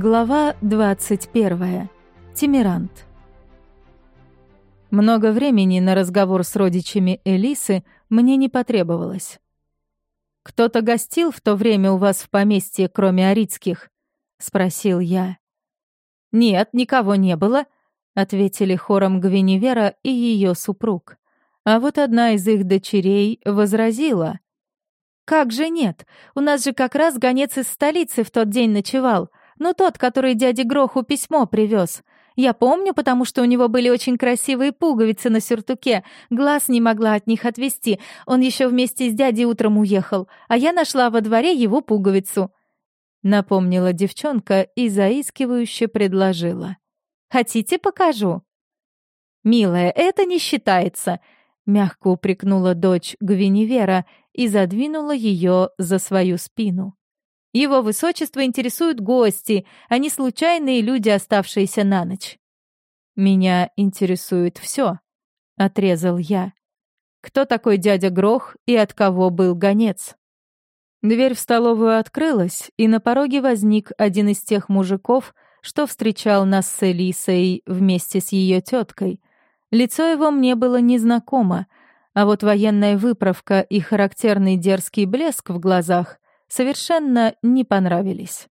Глава 21. Тимирант. Много времени на разговор с родичами Элисы мне не потребовалось. «Кто-то гостил в то время у вас в поместье, кроме Арицких?» — спросил я. «Нет, никого не было», — ответили хором Гвиневера и ее супруг. А вот одна из их дочерей возразила. «Как же нет? У нас же как раз гонец из столицы в тот день ночевал. Ну, тот, который дяде Гроху письмо привез. Я помню, потому что у него были очень красивые пуговицы на сюртуке. Глаз не могла от них отвести. Он еще вместе с дядей утром уехал, а я нашла во дворе его пуговицу. Напомнила девчонка и заискивающе предложила. «Хотите, покажу?» «Милая, это не считается», — мягко упрекнула дочь Гвиневера и задвинула ее за свою спину. Его высочество интересуют гости, а не случайные люди, оставшиеся на ночь. «Меня интересует все», — отрезал я. «Кто такой дядя Грох и от кого был гонец?» Дверь в столовую открылась, и на пороге возник один из тех мужиков, что встречал нас с Элисой вместе с ее теткой. Лицо его мне было незнакомо, а вот военная выправка и характерный дерзкий блеск в глазах совершенно не понравились.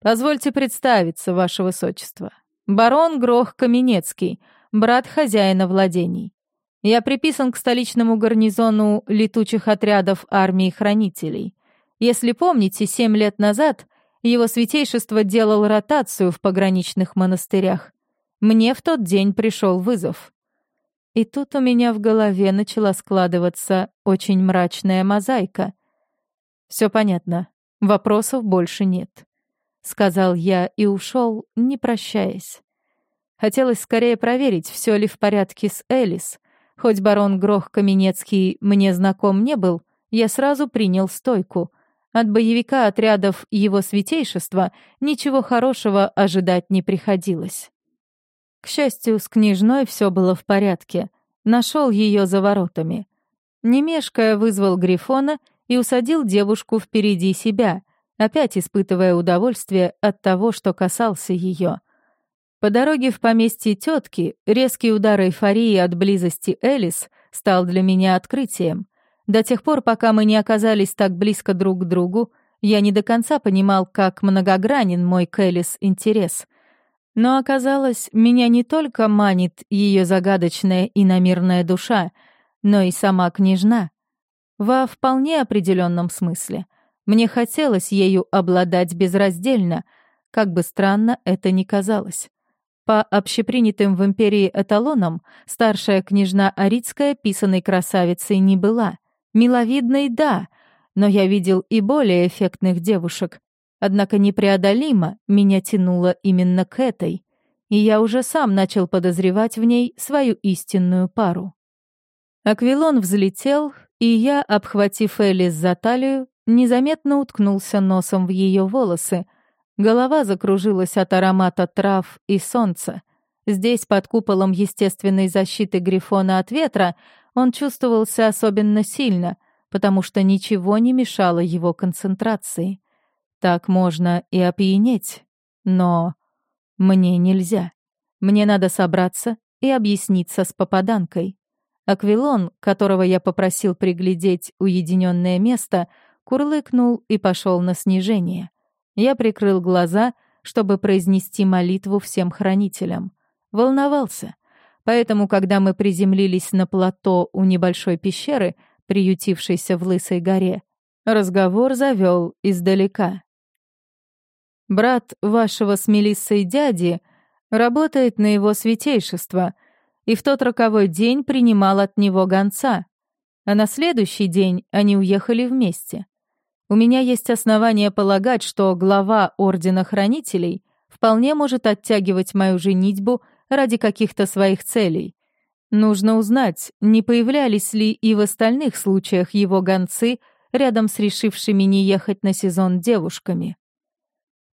«Позвольте представиться, ваше высочество. Барон Грох Каменецкий, брат хозяина владений. Я приписан к столичному гарнизону летучих отрядов армии хранителей. Если помните, семь лет назад его святейшество делал ротацию в пограничных монастырях. Мне в тот день пришел вызов. И тут у меня в голове начала складываться очень мрачная мозаика — все понятно. Вопросов больше нет. Сказал я и ушел, не прощаясь. Хотелось скорее проверить, все ли в порядке с Элис. Хоть барон Грох Каменецкий мне знаком не был, я сразу принял стойку. От боевика отрядов его святейшества ничего хорошего ожидать не приходилось. К счастью, с княжной все было в порядке. Нашел ее за воротами. Не мешкая, вызвал Грифона — и усадил девушку впереди себя, опять испытывая удовольствие от того, что касался ее. По дороге в поместье тетки резкий удар эйфории от близости Элис стал для меня открытием. До тех пор, пока мы не оказались так близко друг к другу, я не до конца понимал, как многогранен мой к Элис интерес. Но оказалось, меня не только манит ее загадочная и намирная душа, но и сама княжна — во вполне определенном смысле. Мне хотелось ею обладать безраздельно, как бы странно это ни казалось. По общепринятым в империи эталонам старшая княжна Арицкая писаной красавицей не была. Миловидной — да, но я видел и более эффектных девушек. Однако непреодолимо меня тянуло именно к этой, и я уже сам начал подозревать в ней свою истинную пару. Аквилон взлетел, и я, обхватив Элис за талию, незаметно уткнулся носом в ее волосы. Голова закружилась от аромата трав и солнца. Здесь, под куполом естественной защиты Грифона от ветра, он чувствовался особенно сильно, потому что ничего не мешало его концентрации. Так можно и опьянеть, но мне нельзя. Мне надо собраться и объясниться с попаданкой. Аквилон, которого я попросил приглядеть уединенное место, курлыкнул и пошел на снижение. Я прикрыл глаза, чтобы произнести молитву всем хранителям. Волновался. Поэтому, когда мы приземлились на плато у небольшой пещеры, приютившейся в Лысой горе, разговор завел издалека. «Брат вашего с Мелиссой дяди работает на его святейшество», и в тот роковой день принимал от него гонца. А на следующий день они уехали вместе. У меня есть основания полагать, что глава Ордена Хранителей вполне может оттягивать мою женитьбу ради каких-то своих целей. Нужно узнать, не появлялись ли и в остальных случаях его гонцы рядом с решившими не ехать на сезон девушками.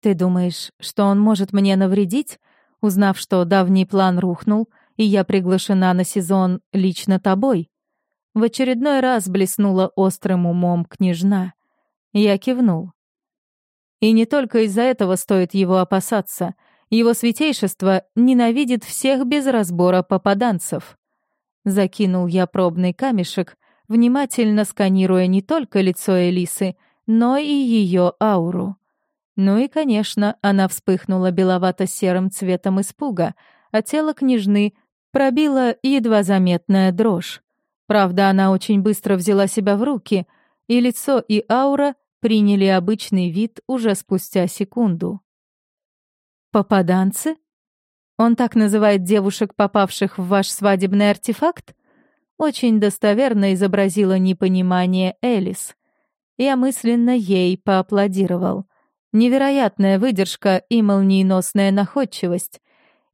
«Ты думаешь, что он может мне навредить, узнав, что давний план рухнул, и я приглашена на сезон лично тобой?» В очередной раз блеснула острым умом княжна. Я кивнул. И не только из-за этого стоит его опасаться. Его святейшество ненавидит всех без разбора попаданцев. Закинул я пробный камешек, внимательно сканируя не только лицо Элисы, но и ее ауру. Ну и, конечно, она вспыхнула беловато-серым цветом испуга, а тело княжны пробила едва заметная дрожь. Правда, она очень быстро взяла себя в руки, и лицо и аура приняли обычный вид уже спустя секунду. «Попаданцы? Он так называет девушек, попавших в ваш свадебный артефакт?» Очень достоверно изобразила непонимание Элис. Я мысленно ей поаплодировал. Невероятная выдержка и молниеносная находчивость.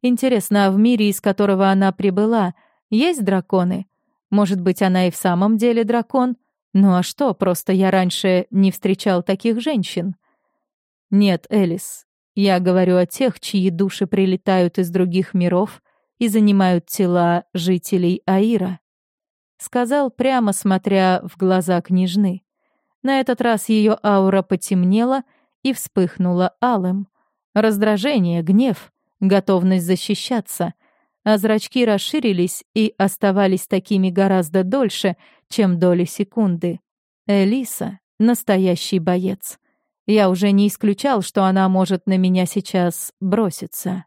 Интересно, а в мире, из которого она прибыла, есть драконы? Может быть, она и в самом деле дракон? Ну а что, просто я раньше не встречал таких женщин. Нет, Элис, я говорю о тех, чьи души прилетают из других миров и занимают тела жителей Аира. Сказал прямо, смотря в глаза княжны. На этот раз ее аура потемнела и вспыхнула алым. Раздражение, гнев, готовность защищаться — а зрачки расширились и оставались такими гораздо дольше, чем доли секунды. Элиса — настоящий боец. Я уже не исключал, что она может на меня сейчас броситься.